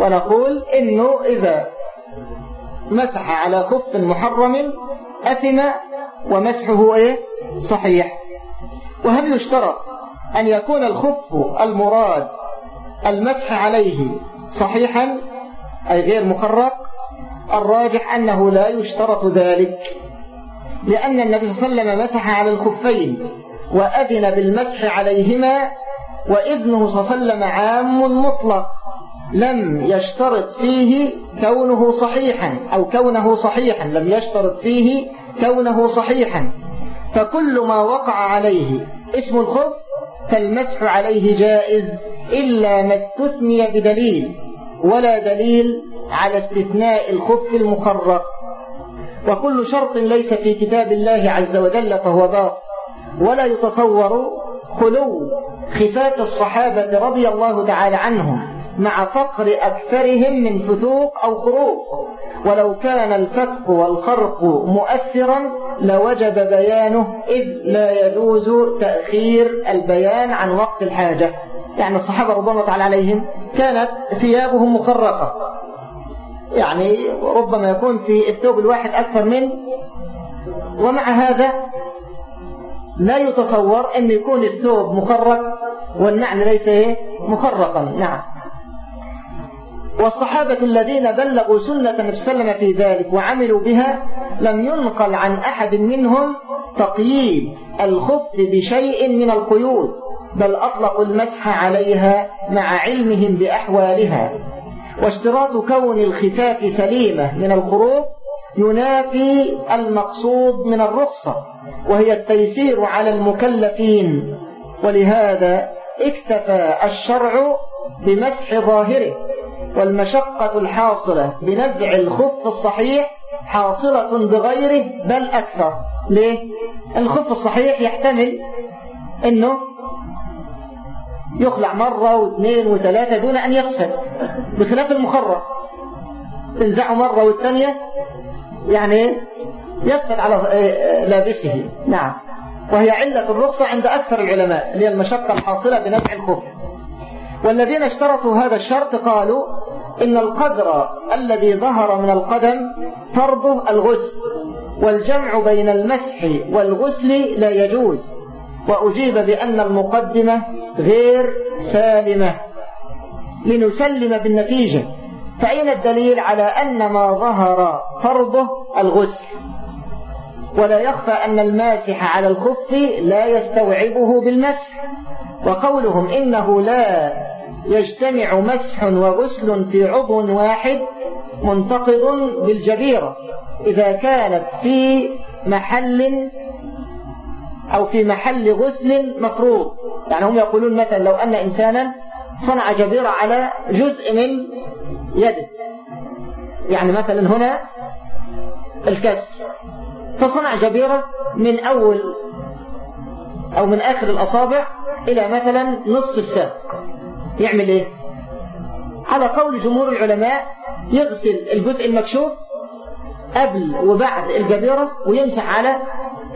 S1: ونقول إنه إذا مسح على خف محرم أثم ومسحه إيه؟ صحيح. وهل يشترط أن يكون الخف المراد المسح عليه صحيحا أي غير مخرق؟ الراجح أنه لا يشترط ذلك لأن النبي صلى الله عليه وسلم مسح على الخفين وأذن بالمسح عليهما وإذنه صلى الله عليه وسلم عام مطلق. لم يشترط فيه كونه صحيحا أو كونه صحيحا لم يشترط فيه كونه صحيحا. فكل ما وقع عليه اسم الخف فالمسح عليه جائز إلا ما استثني بدليل ولا دليل على استثناء الخف المخرق وكل شرط ليس في كتاب الله عز وجل فهو باطل. ولا يتصور خلو خفاف الصحابة رضي الله تعالى عنهم. مع فقر أكثرهم من فتوق أو خروق ولو كان الفتق والخرق مؤثرا لوجب بيانه إذ لا يجوز تأخير البيان عن وقت الحاجة. يعني الصحابة رضي الله تعالى عليهم كانت ثيابهم مخرقة. يعني ربما يكون في الثوب الواحد أكثر من ومع هذا لا يتصور أن يكون الثوب مخرق والنعل ليس إيه؟ مخرقا. نعم. والصحابة الذين بلغوا سنة النبي صلى الله عليه وسلم في ذلك وعملوا بها لم ينقل عن أحد منهم تقييد الخف بشيء من القيود بل أطلقوا المسح عليها مع علمهم بأحوالها. واشتراط كون الخفاف سليمة من الخروج ينافي المقصود من الرخصة وهي التيسير على المكلفين. ولهذا اكتفى الشرع بمسح ظاهره. والمشقة الحاصلة بنزع الخف الصحيح حاصلة بغيره بل أكثر. ليه؟ الخف الصحيح يحتمل أنه يخلع مرة واثنين وثلاثة دون أن يغسل بخلاف المخرق تنزعه مرة والثانية يعني يفسد على لابسه. نعم. وهي علة الرخصة عند أكثر العلماء اللي هي المشقة الحاصلة بنزع الخف. والذين اشترطوا هذا الشرط قالوا إن القدر الذي ظهر من القدم فرضه الغسل والجمع بين المسح والغسل لا يجوز. وأجيب بأن المقدمة غير سالمة. لنسلم بالنتيجة. فأين الدليل على أن ما ظهر فرضه الغسل؟ ولا يخفى أن الماسح على الخف لا يستوعبه بالمسح. وقولهم إنه لا يجتمع مسح وغسل في عضو واحد منتقض بالجبيرة إذا كانت في محل أو في محل غسل مفروض. يعني هم يقولون مثلا لو أن إنسانا صنع جبيرة على جزء من يده. يعني مثلا هنا الكسر. فصنع جبيرة من أول أو من آخر الأصابع إلى مثلا نصف الساق. يعمل إيه؟ على قول جمهور العلماء يغسل الجزء المكشوف قبل وبعد الجبيرة ويمسح على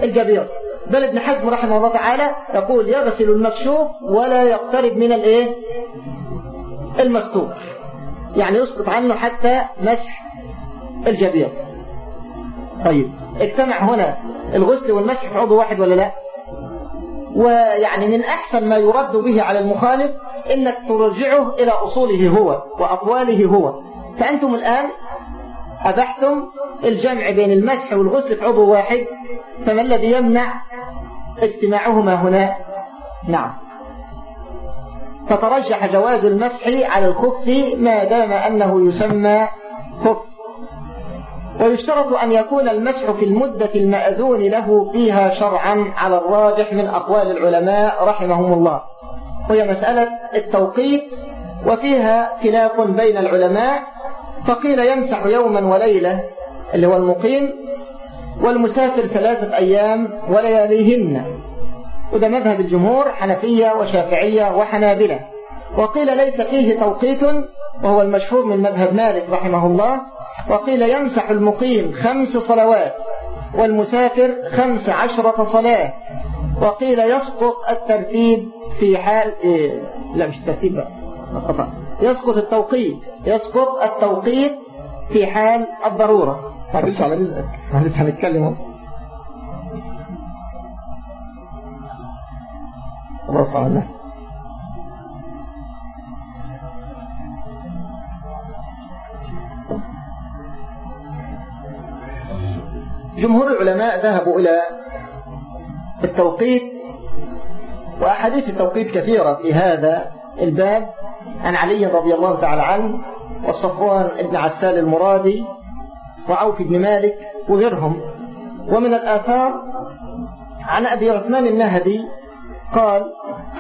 S1: الجبيرة. بل ابن حزم رحمه الله تعالى يقول يغسل المكشوف ولا يقترب من الإيه؟ المستور. يعني يسقط عنه حتى مسح الجبير طيب اجتمع هنا الغسل والمسح في عضو واحد ولا لا؟ ويعني من أحسن ما يرد به على المخالف إنك ترجعه إلى أصوله هو وأقواله هو. فأنتم الآن أبحتم الجمع بين المسح والغسل في عضو واحد فما الذي يمنع اجتماعهما هنا؟ نعم. فترجح جواز المسح على الخف ما دام أنه يسمى خف. ويشترط أن يكون المسح في المدة المأذون له فيها شرعا على الراجح من أقوال العلماء رحمهم الله. وهي مسألة التوقيت وفيها خلاف بين العلماء فقيل يمسح يوما وليلة اللي هو المقيم والمسافر ثلاثة أيام ولياليهن. وده مذهب الجمهور حنفية وشافعية وحنابلة. وقيل ليس فيه توقيت وهو المشهور من مذهب مالك رحمه الله وقيل يمسح المقيم خمس صلوات والمسافر خمس عشرة صلاة. وقيل يسقط الترتيب في حال إيه؟ لا مش ترتيب بقى خطأ يسقط التوقيت يسقط التوقيت في حال الضرورة. ما على رزقك. إحنا لسه هنتكلم أهو. خلاص على جمهور العلماء ذهبوا إلى التوقيت وأحاديث التوقيت كثيرة في هذا الباب. عن علي رضي الله تعالى عنه والصفوان بن عسال المرادي وعوف بن مالك وغيرهم. ومن الآثار عن أبي عثمان النهدي قال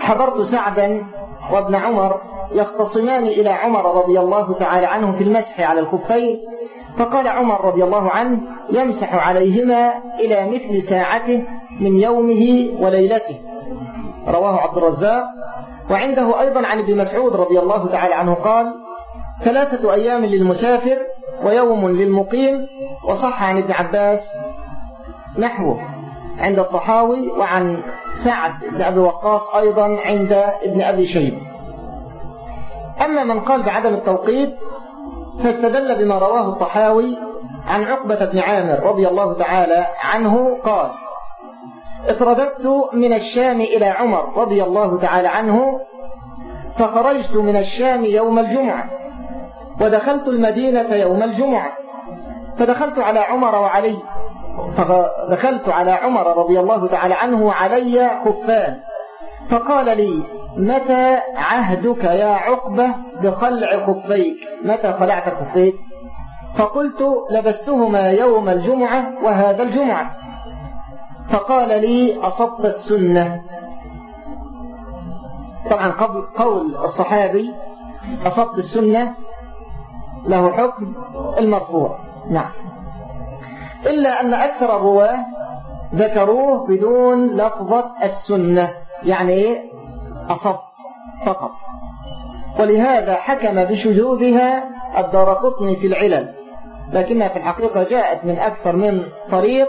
S1: حضرت سعدا وابن عمر يختصمان إلى عمر رضي الله تعالى عنه في المسح على الخفين فقال عمر رضي الله عنه يمسح عليهما إلى مثل ساعته من يومه وليلته. رواه عبد الرزاق. وعنده أيضا عن ابن مسعود رضي الله تعالى عنه قال ثلاثة أيام للمسافر ويوم للمقيم وصح عن ابن عباس نحوه عند الطحاوي وعن سعد بن أبي وقاص أيضا عند ابن أبي شيب أما من قال بعدم التوقيت فاستدل بما رواه الطحاوي عن عقبة بن عامر رضي الله تعالى عنه قال اترددت من الشام إلى عمر رضي الله تعالى عنه فخرجت من الشام يوم الجمعة ودخلت المدينة يوم الجمعة فدخلت على عمر وعلي فدخلت على عمر رضي الله تعالى عنه وعلي خفان. فقال لي متى عهدك يا عقبة بخلع خفيك؟ متى خلعت خفيك فقلت لبستهما يوم الجمعة وهذا الجمعة. فقال لي أصبت السنة. طبعا قبل قول الصحابي أصبت السنة له حكم المرفوع. نعم. إلا أن أكثر الرواة ذكروه بدون لفظة السنة. يعني إيه؟ أصبت فقط. ولهذا حكم بشذوذها الدارقطني في العلل لكنها في الحقيقة جاءت من أكثر من طريق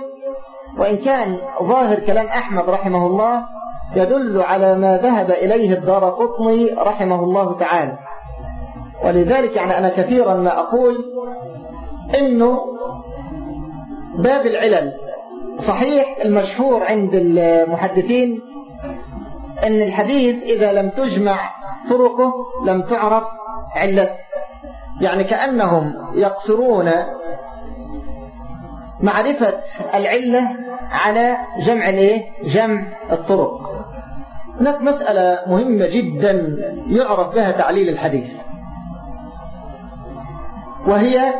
S1: وإن كان ظاهر كلام أحمد رحمه الله يدل على ما ذهب إليه الدار قطني رحمه الله تعالى. ولذلك يعني أنا كثيرا ما أقول إنه باب العلل صحيح المشهور عند المحدثين أن الحديث إذا لم تجمع طرقه لم تعرف علته يعني كأنهم يقصرون معرفة العلة على جمع الايه جمع الطرق. هناك مسألة مهمة جدا يعرف بها تعليل الحديث. وهي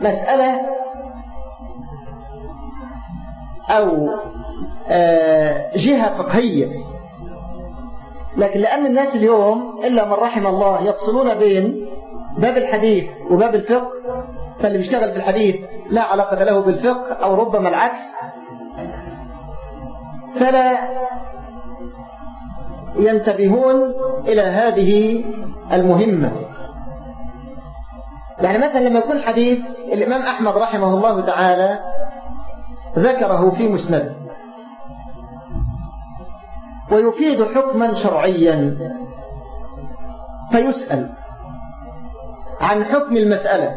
S1: مسألة أو جهة فقهية. لكن لأن الناس اليوم إلا من رحم الله يفصلون بين باب الحديث وباب الفقه فاللي بيشتغل في الحديث لا علاقة له بالفقه أو ربما العكس. فلا ينتبهون إلى هذه المهمة. يعني مثلا لما يكون حديث الإمام أحمد رحمه الله تعالى ذكره في مسند ويفيد حكما شرعيا. فيسأل عن حكم المسألة.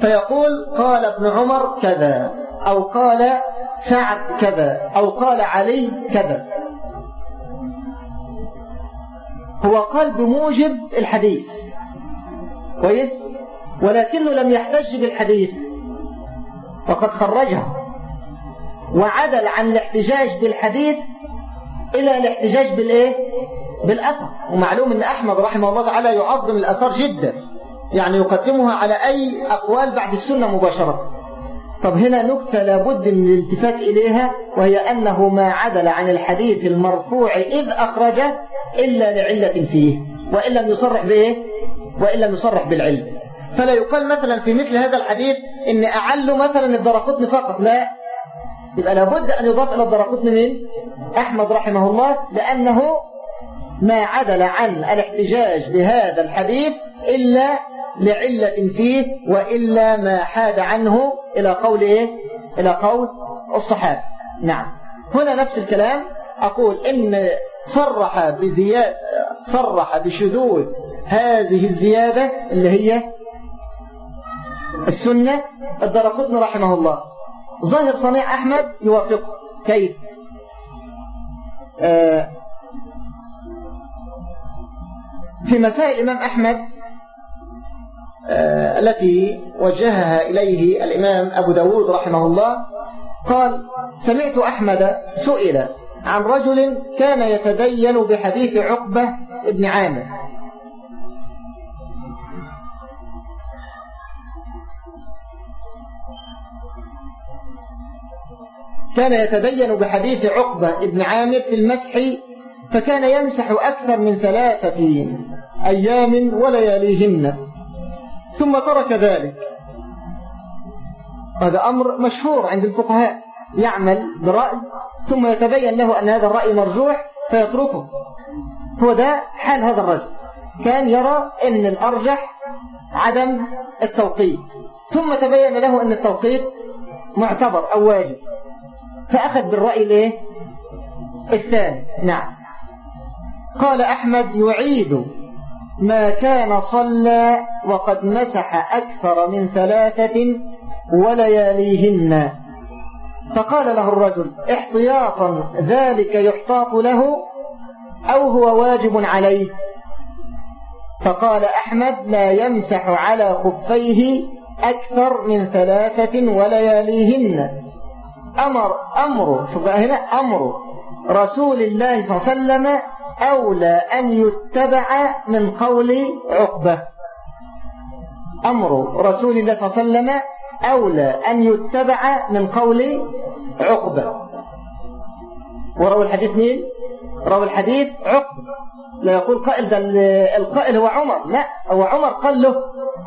S1: فيقول قال ابن عمر كذا أو قال سعد كذا أو قال علي كذا. هو قال بموجب الحديث. كويس؟ ولكنه لم يحتج بالحديث. وقد خرجه. وعدل عن الاحتجاج بالحديث إلى الاحتجاج بالإيه؟ بالأثر. ومعلوم أن أحمد رحمه الله تعالى يعظم الأثر جدا. يعني يقدمها على أي أقوال بعد السنة مباشرة. طب هنا نكتة لابد من الالتفات إليها وهي أنه ما عدل عن الحديث المرفوع إذ أخرجه إلا لعلة فيه. وإن لم يصرح بإيه وإن لم يصرح بالعلم. فلا يقال مثلا في مثل هذا الحديث إن أعلوا مثلا الدرقطن فقط. لا. يبقى لابد أن يضاف إلى الدرقطن من أحمد رحمه الله لأنه ما عدل عن الاحتجاج بهذا الحديث إلا لعلة فيه وإلا ما حاد عنه إلى قول إيه؟ إلى قول الصحابة. نعم. هنا نفس الكلام. أقول إن صرح بزيادة صرح بشذوذ هذه الزيادة اللي هي السنة الدرقطن رحمه الله. ظاهر صنيع أحمد يوافقه كيف؟ آه في مسائل الإمام أحمد آه، التي وجهها إليه الإمام أبو داود رحمه الله قال سمعت أحمد سئل عن رجل كان يتدين بحديث عقبة ابن عامر. كان يتدين بحديث عقبة ابن عامر في المسح فكان يمسح أكثر من ثلاثة أيام ولياليهن. ثم ترك ذلك. هذا أمر مشهور عند الفقهاء. يعمل برأي ثم يتبين له أن هذا الرأي مرجوح فيتركه. هو ده حال هذا الرجل. كان يرى أن الأرجح عدم التوقيت. ثم تبين له أن التوقيت معتبر أو واجب. فأخذ بالرأي الايه الثاني. نعم. قال أحمد يعيد ما كان صلى وقد مسح أكثر من ثلاثة ولياليهن. فقال له الرجل احتياطا ذلك يحتاط له أو هو واجب عليه؟ فقال أحمد لا يمسح على خفيه أكثر من ثلاثة ولياليهن. أمر أمر شوف هنا أمر. رسول الله صلى الله عليه وسلم أولى أن يتبع من قول عقبة. أمر. رسول الله صلى الله عليه وسلم أولى أن يتبع من قول عقبة. وروى الحديث مين؟ روى الحديث عقبة. لا يقول قائل ده القائل هو عمر. لا هو عمر قال له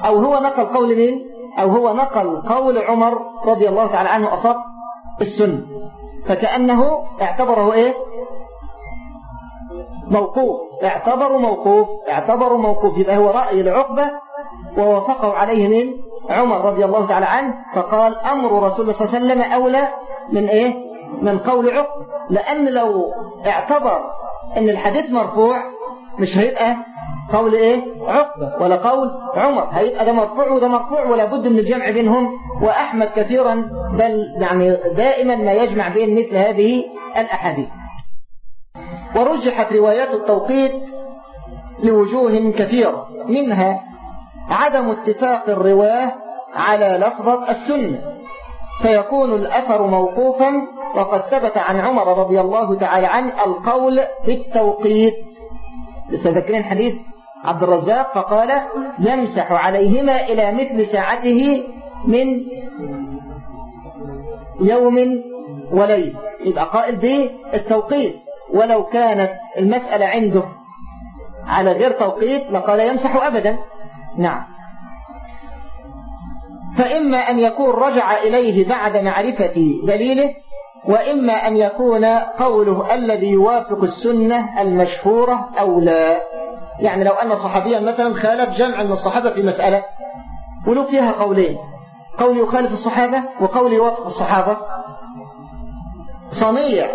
S1: أو هو نقل قول مين؟ أو هو نقل قول عمر رضي الله تعالى عنه أصف السنة. فكأنه اعتبره إيه؟ موقوف. اعتبروا موقوف. اعتبروا موقوف. يبقى هو رأي العقبة ووافقه عليه من عمر رضي الله تعالى عنه فقال أمر رسول الله صلى الله عليه وسلم أولى من إيه؟ من قول عقبة. لأن لو اعتبر أن الحديث مرفوع مش هيبقى قول إيه؟ عقبة. ولا قول عمر. هيبقى ده مرفوع وده مرفوع ولا بد من الجمع بينهم. وأحمد كثيرا بل يعني دائما ما يجمع بين مثل هذه الأحاديث. ورجحت روايات التوقيت لوجوه كثيرة. منها عدم اتفاق الرواة على لفظة السنة. فيكون الأثر موقوفا. وقد ثبت عن عمر رضي الله تعالى عنه القول بالتوقيت. لسه حديث؟ عبد الرزاق فقال يمسح عليهما إلى مثل ساعته من يوم وليل. يبقى قائل بالتوقيت. ولو كانت المسألة عنده على غير توقيت لقال يمسح أبدا. نعم. فإما أن يكون رجع إليه بعد معرفة دليله وإما أن يكون قوله الذي يوافق السنة المشهورة أو لا. يعني لو أن صحابيا مثلا خالف جمع من الصحابة في مسألة ولو فيها قولين قول يخالف الصحابة وقول يوافق الصحابة. صنيع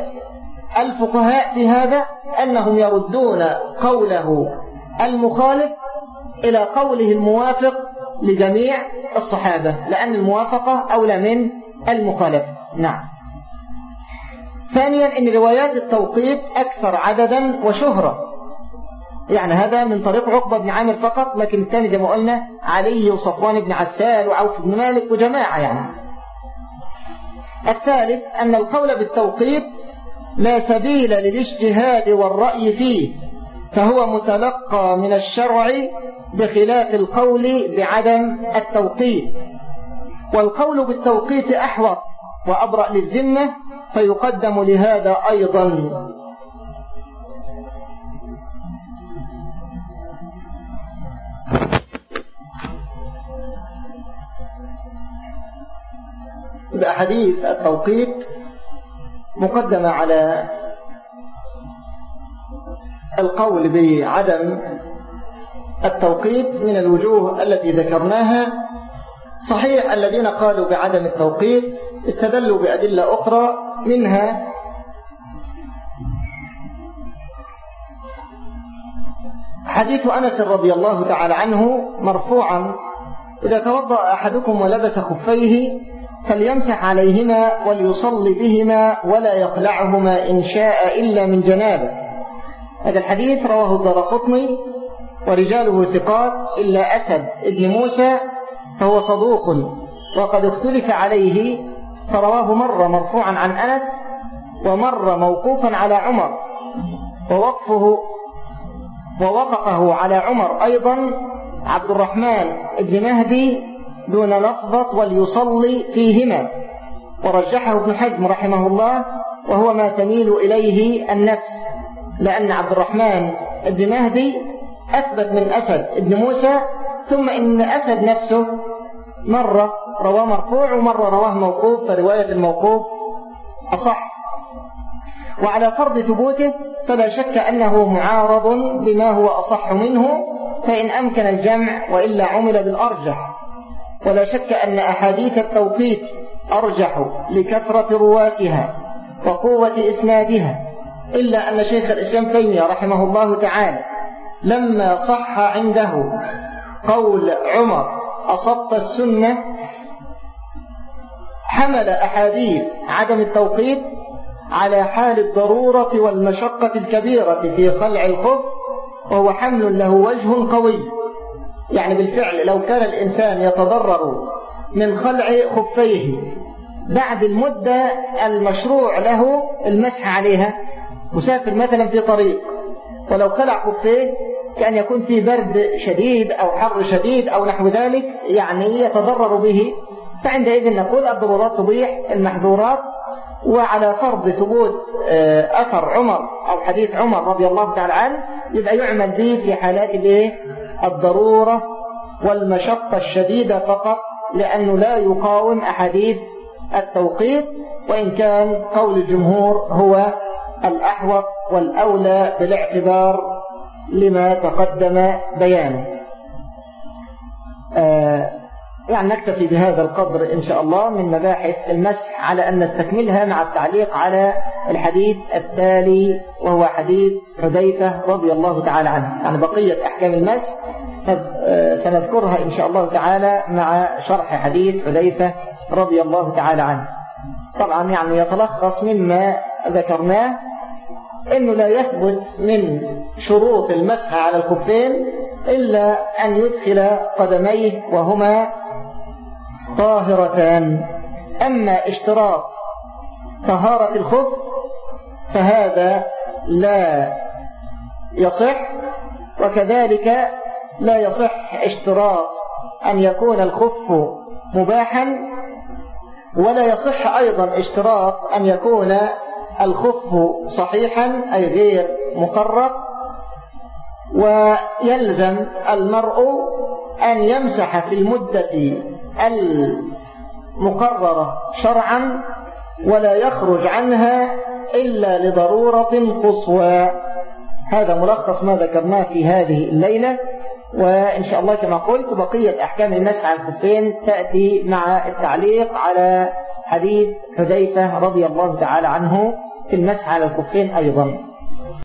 S1: الفقهاء في هذا أنهم يردون قوله المخالف إلى قوله الموافق لجميع الصحابة لأن الموافقة أولى من المخالفة نعم. ثانيا أن روايات التوقيت أكثر عددا وشهرة يعني هذا من طريق عقبة بن عامر فقط لكن الثاني زي ما قلنا علي وصفوان بن عسال وعوف بن مالك وجماعة يعني. الثالث أن القول بالتوقيت لا سبيل للاجتهاد والرأي فيه فهو متلقى من الشرع بخلاف القول بعدم التوقيت. والقول بالتوقيت أحوط وأبرأ للذمة فيقدم لهذا أيضا. بأحاديث التوقيت مقدمة على القول بعدم التوقيت من الوجوه التي ذكرناها. صحيح الذين قالوا بعدم التوقيت استدلوا بأدلة أخرى منها حديث أنس رضي الله تعالى عنه مرفوعا إذا توضأ أحدكم ولبس خفيه فليمسح عليهما وليصلي بهما ولا يقلعهما إن شاء إلا من جنابه. هذا الحديث رواه الدرقطني ورجاله ثقات إلا أسد ابن موسى فهو صدوق وقد اختلف عليه فرواه مرة مرفوعا عن أنس ومر موقوفا على عمر ووقفه ووقفه على عمر أيضا عبد الرحمن بن مهدي دون لفظة وليصلي فيهما. ورجحه ابن حزم رحمه الله وهو ما تميل إليه النفس. لأن عبد الرحمن بن مهدي أثبت من أسد بن موسى ثم إن أسد نفسه مرة رواه مرفوع ومرة رواه موقوف فرواية الموقوف أصح. وعلى فرض ثبوته فلا شك أنه معارض بما هو أصح منه فإن أمكن الجمع وإلا عمل بالأرجح. ولا شك أن أحاديث التوقيت أرجح لكثرة رواتها وقوة إسنادها إلا أن شيخ الإسلام تيمية رحمه الله تعالى لما صح عنده قول عمر أصبت السنة؟ حمل أحاديث عدم التوقيت على حال الضرورة والمشقة الكبيرة في خلع الخف وهو حمل له وجه قوي. يعني بالفعل لو كان الإنسان يتضرر من خلع خفيه بعد المدة المشروع له المسح عليها مسافر مثلا في طريق ولو خلع خفيه كأن يكون في برد شديد أو حر شديد أو نحو ذلك يعني يتضرر به فعندئذ نقول الضرورات تبيح المحظورات وعلى فرض ثبوت آه، أثر عمر أو حديث عمر رضي الله تعالى عنه يبقى يعمل به في حالات الايه الضرورة والمشقة الشديدة فقط لأنه لا يقاوم أحاديث التوقيت وإن كان قول الجمهور هو الأحوط والأولى بالاعتبار لما تقدم بيانه. آه يعني نكتفي بهذا القدر إن شاء الله من مباحث المسح على أن نستكملها مع التعليق على الحديث التالي وهو حديث حذيفة رضي الله تعالى عنه يعني بقية أحكام المسح آه، سنذكرها إن شاء الله تعالى مع شرح حديث حذيفة رضي الله تعالى عنه. طبعا يعني يتلخص مما ذكرناه إنه لا يثبت من شروط المسح على الخفين إلا أن يدخل قدميه وهما طاهرتان. أما اشتراط طهارة الخف فهذا لا يصح وكذلك لا يصح اشتراط أن يكون الخف مباحا ولا يصح أيضا اشتراط أن يكون الخف صحيحا أي غير مقرب. ويلزم المرء أن يمسح في المدة المقررة شرعا ولا يخرج عنها إلا لضرورة قصوى. هذا ملخص ما ذكرناه في هذه الليلة وإن شاء الله كما قلت بقية أحكام المسح على الخفين تأتي مع التعليق على حديث حذيفة رضي الله تعالى عنه في المسح على الخفين أيضا.